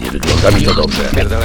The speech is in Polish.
Nie wygląda mi to dobrze.